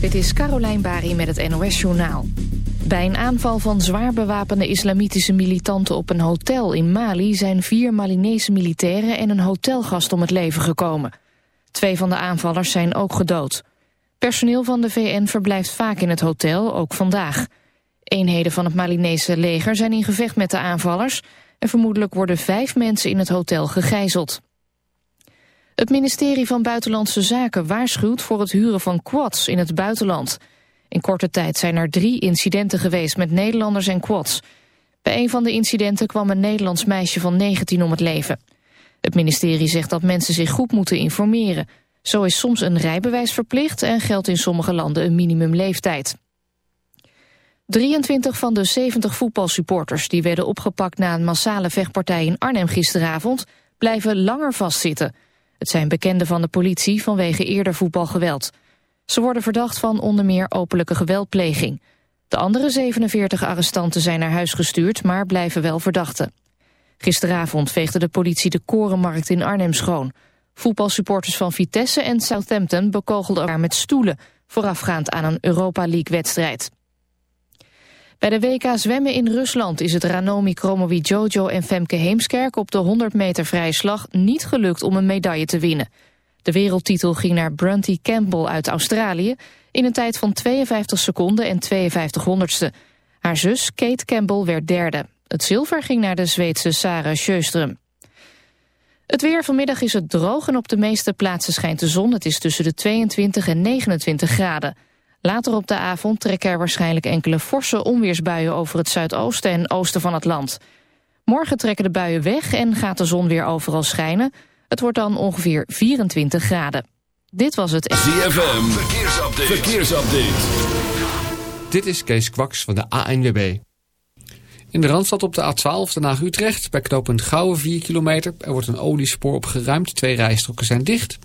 Dit is Carolijn Bari met het NOS Journaal. Bij een aanval van zwaar bewapende islamitische militanten op een hotel in Mali... zijn vier Malinese militairen en een hotelgast om het leven gekomen. Twee van de aanvallers zijn ook gedood. Personeel van de VN verblijft vaak in het hotel, ook vandaag. Eenheden van het Malinese leger zijn in gevecht met de aanvallers... en vermoedelijk worden vijf mensen in het hotel gegijzeld. Het ministerie van Buitenlandse Zaken waarschuwt voor het huren van quads in het buitenland. In korte tijd zijn er drie incidenten geweest met Nederlanders en quads. Bij een van de incidenten kwam een Nederlands meisje van 19 om het leven. Het ministerie zegt dat mensen zich goed moeten informeren. Zo is soms een rijbewijs verplicht en geldt in sommige landen een minimumleeftijd. 23 van de 70 voetbalsupporters die werden opgepakt na een massale vechtpartij in Arnhem gisteravond blijven langer vastzitten. Het zijn bekenden van de politie vanwege eerder voetbalgeweld. Ze worden verdacht van onder meer openlijke geweldpleging. De andere 47 arrestanten zijn naar huis gestuurd, maar blijven wel verdachten. Gisteravond veegde de politie de Korenmarkt in Arnhem schoon. Voetbalsupporters van Vitesse en Southampton bekogelden elkaar met stoelen... voorafgaand aan een Europa League-wedstrijd. Bij de WK zwemmen in Rusland is het Ranomi Kromowidjojo Jojo en Femke Heemskerk op de 100 meter vrije slag niet gelukt om een medaille te winnen. De wereldtitel ging naar Brunty Campbell uit Australië in een tijd van 52 seconden en 52 honderdste. Haar zus Kate Campbell werd derde. Het zilver ging naar de Zweedse Sarah Sjöström. Het weer vanmiddag is het droog en op de meeste plaatsen schijnt de zon. Het is tussen de 22 en 29 graden. Later op de avond trekken er waarschijnlijk enkele forse onweersbuien over het zuidoosten en oosten van het land. Morgen trekken de buien weg en gaat de zon weer overal schijnen. Het wordt dan ongeveer 24 graden. Dit was het... ZFM, verkeersupdate. verkeersupdate. Dit is Kees Kwaks van de ANWB. In de Randstad op de A12, Den Haag-Utrecht, bij knooppunt Gouwen 4 kilometer. Er wordt een oliespoor opgeruimd, twee rijstroken zijn dicht...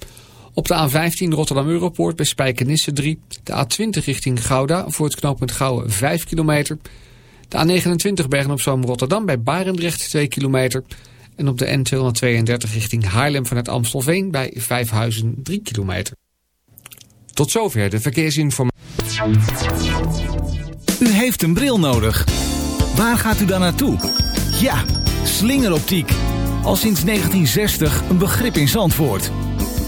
Op de A15 Rotterdam-Europoort bij Spijkenisse 3. De A20 richting Gouda voor het knooppunt Gouwen 5 kilometer. De A29 Bergen-op-Zoom-Rotterdam bij Barendrecht 2 kilometer. En op de N232 richting Haarlem vanuit Amstelveen bij Vijfhuizen 3 kilometer. Tot zover de verkeersinformatie. U heeft een bril nodig. Waar gaat u dan naartoe? Ja, slingeroptiek. Al sinds 1960 een begrip in Zandvoort.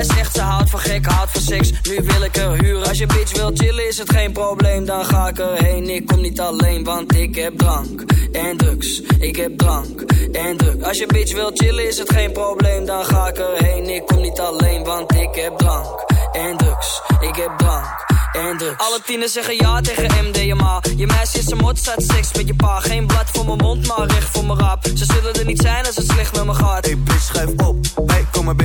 Is echt, ze houdt van gek, houdt van seks. Nu wil ik er huren. Als je bitch wil chillen, is het geen probleem, dan ga ik erheen. Ik kom niet alleen, want ik heb drank en drugs. Ik heb drank en drugs. Als je bitch wil chillen is het geen probleem, dan ga ik erheen. Ik kom niet alleen, want ik heb drank en drugs. Ik heb drank en. Alle tieners zeggen ja tegen MDMA. Je meisje is een mot, staat seks met je pa. Geen blad voor mijn mond, maar recht voor mijn rap. Ze zullen er niet zijn als het slecht met me gaat. Hey bitch, schuif op.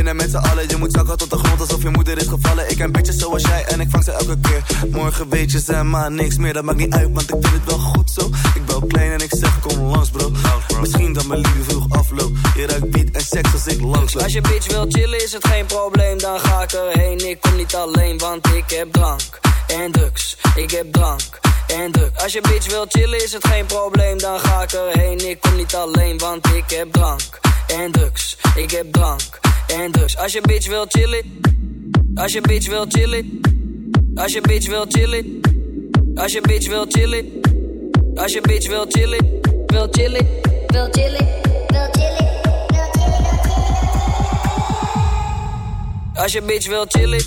Binnen met z'n allen. Je moet zakken tot de grond alsof je moeder is gevallen. Ik ken bitches zoals jij en ik vang ze elke keer. Morgen weet je ze maar niks meer. Dat maakt niet uit, want ik vind het wel goed zo. Ik bel klein en ik zeg kom langs bro. Misschien dat mijn liefde vroeg afloopt. Je ruikt beat en seks als ik langs Als je bitch wil chillen is het geen probleem. Dan ga ik erheen. Ik kom niet alleen, want ik heb drank en drugs. Ik heb drank en drugs. Als je bitch wil chillen is het geen probleem. Dan ga ik erheen. Ik kom niet alleen, want ik heb drank en drugs. Ik heb drank en drugs. Als je bitch wil chillen. Als je bitch wil chillen. Als je bitch wil chillen. Als je bitch wil chillen. Als je bitch wil chillen. Wil chillen. Wil chillen. Wil chillen. Als je bitch wil chillen.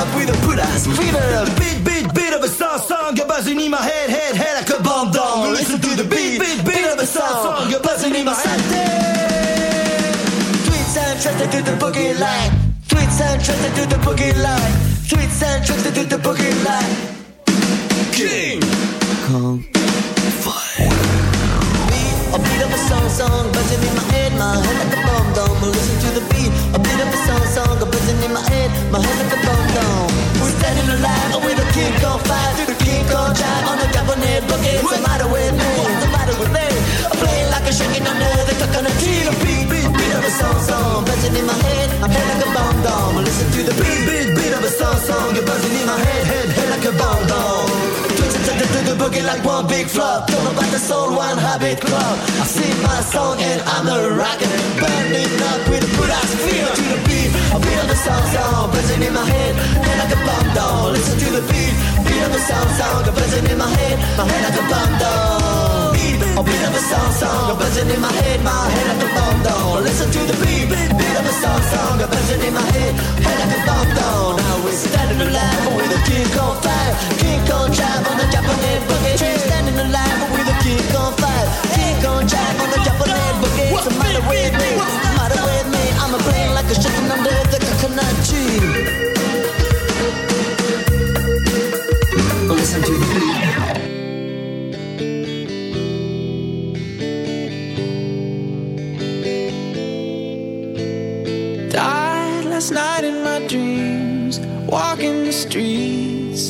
up with a put ass feeder. beat, beat, beat of a song, song. You're buzzing in my head, head, head like a bomb dong. Listen to the beat, beat, beat of a song, song. You're buzzing in my head. Tweets and tricks to do the boogie line. Tweets and tricks to do the boogie line. Tweets and tricks to do the boogie line. King Kong Fire. A beat of a song, song, buzzing in my head, my head like a bomb dong. Listen to the beat, a beat of a song, song, buzzing in my head, my head like The beat, beat, beat of a song song. You're buzzing in my head, head, head like a bomb bomb the boogie like one big flop. Don't know about the soul, one habit club. I sing my song and I'm a rocker Burning up with a good ass feel. To the beat, a beat of the song, sound Buzzing in my head, head like a bomb down Listen to the beat, beat of a song song, sound Buzzing in my head, my head like a bomb down a bit of a song song, a buzzing in my head, my head like a bomb down. Listen to the beat, beat of a song song, a buzzing in my head, had a thought on. I was standing alive with a kick on fire, kick on drive on the Japanese boogie. Standing alive with a kick on fire, kick on drive on the Japanese boogie. What's the matter with me? What's the matter with me? I'm a brain like a chicken under the coconut tree. Listen to the beat.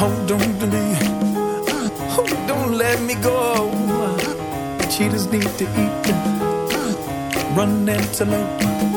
Hold don't me. Uh, oh, don't let me go. Uh, cheetahs need to eat. Uh, run antelope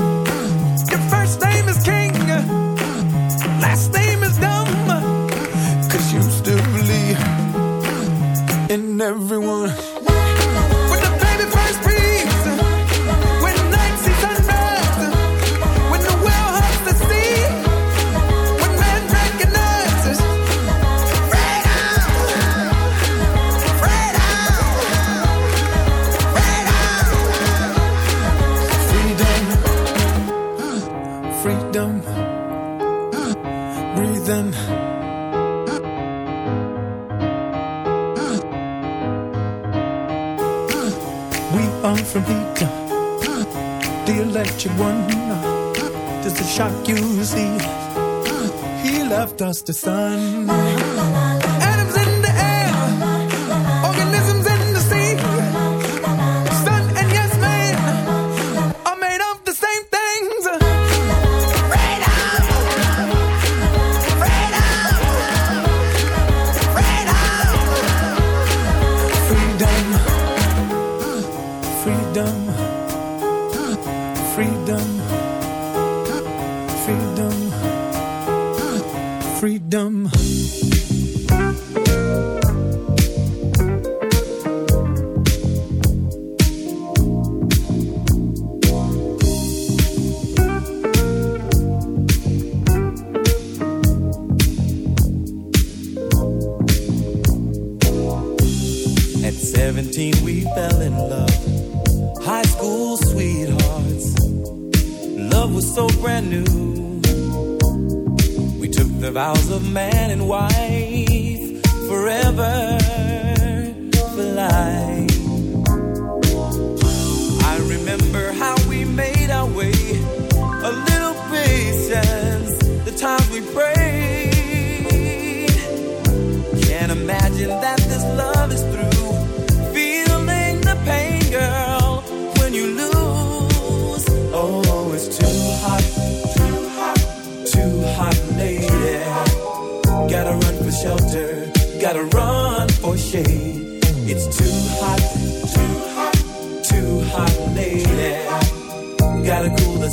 past the sun. so brand new. We took the vows of man and wife forever for life.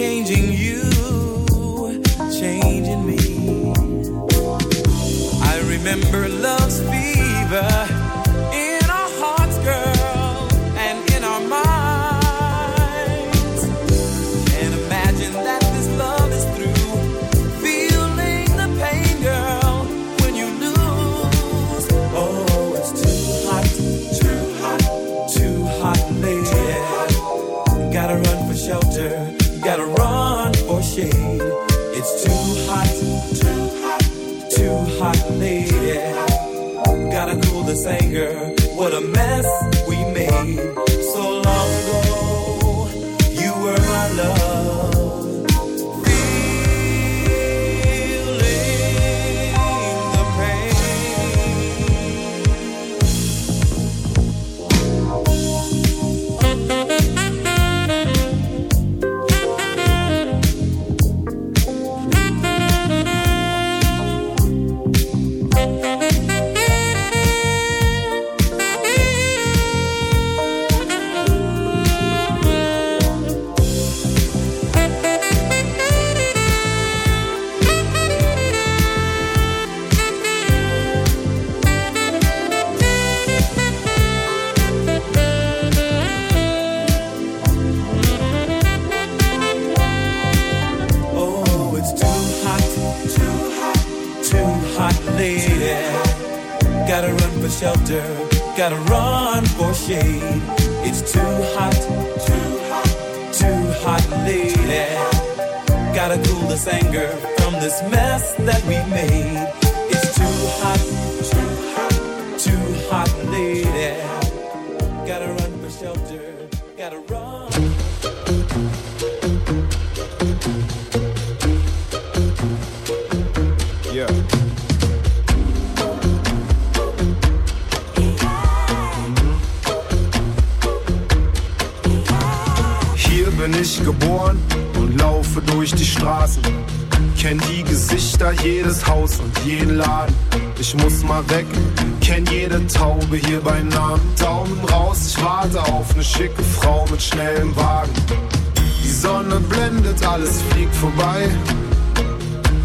changing you, changing me. I remember love's fever. my lady. Gotta cool this anger. What a mess we made. Schicke Frau mit schnellem Wagen. Die Sonne blendet, alles fliegt vorbei.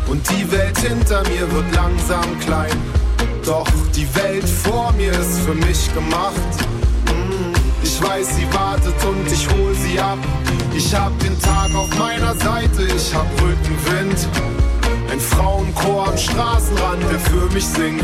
Und die Welt hinter mir wird langsam klein. Doch die Welt vor mir ist für mich gemacht. Mm, Ich weiß, sie wartet und ich hol sie ab. Ich hab den Tag auf meiner Seite, ich hab Rückenwind. Ein Frauenchor am Straßenrand, der für mich singt.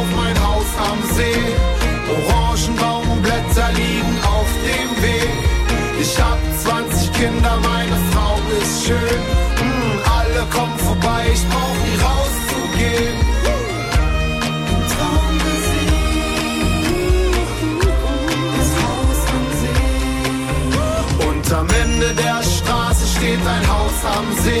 am See.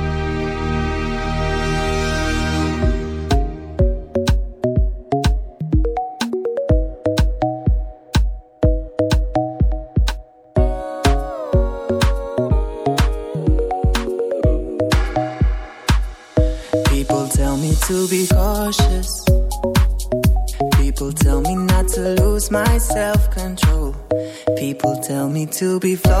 To be flawless.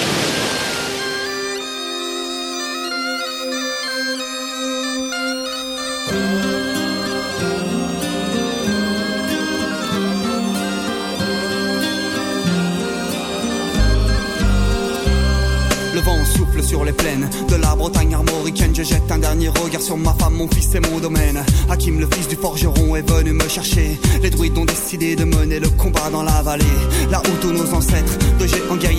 Me chercher. Les druides ont décidé de mener le combat dans la vallée. Là où tous nos ancêtres, de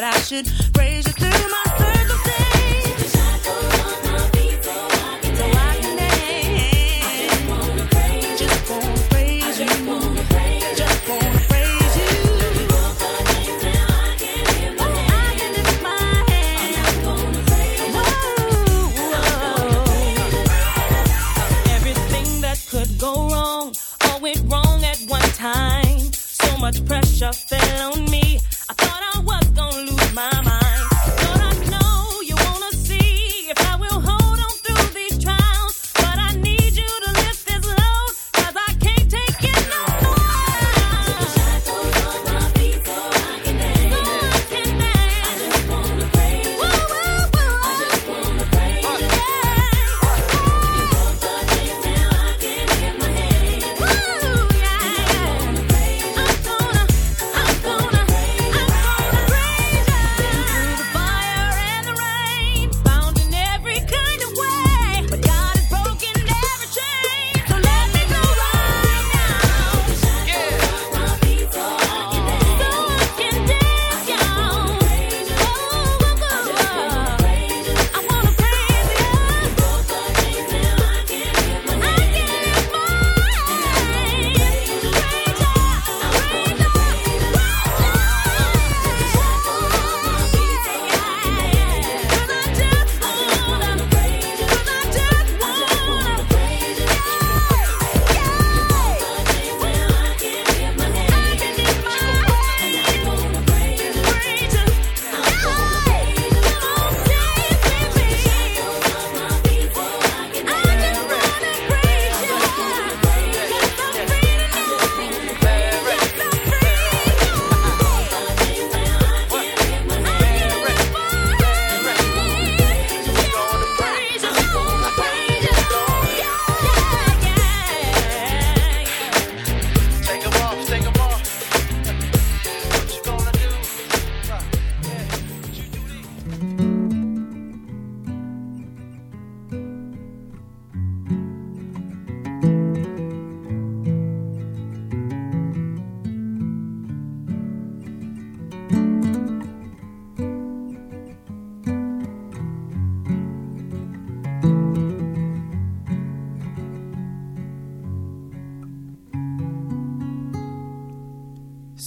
That I should praise you through my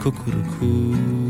Cuckoo.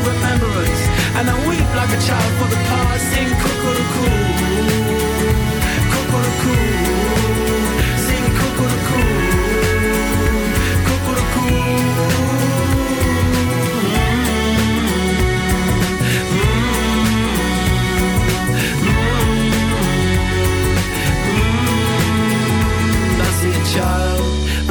of remembrance. And I weep like a child for the past. Sing cuckoo-cuckoo, cuckoo-cuckoo, sing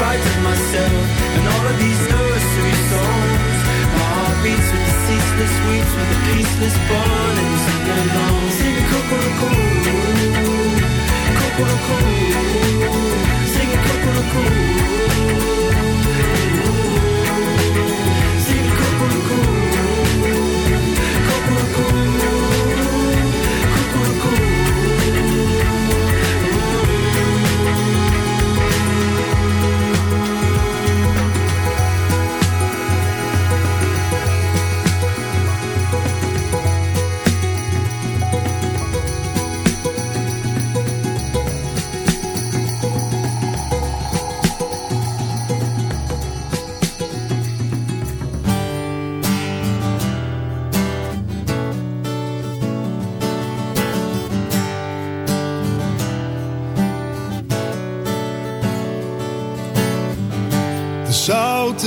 frighten myself And all of these nursery songs. My heart beats with the ceaseless weeps With the peaceless bond And we sing along Singing Kokoroko Kokoroko Singing Kokoroko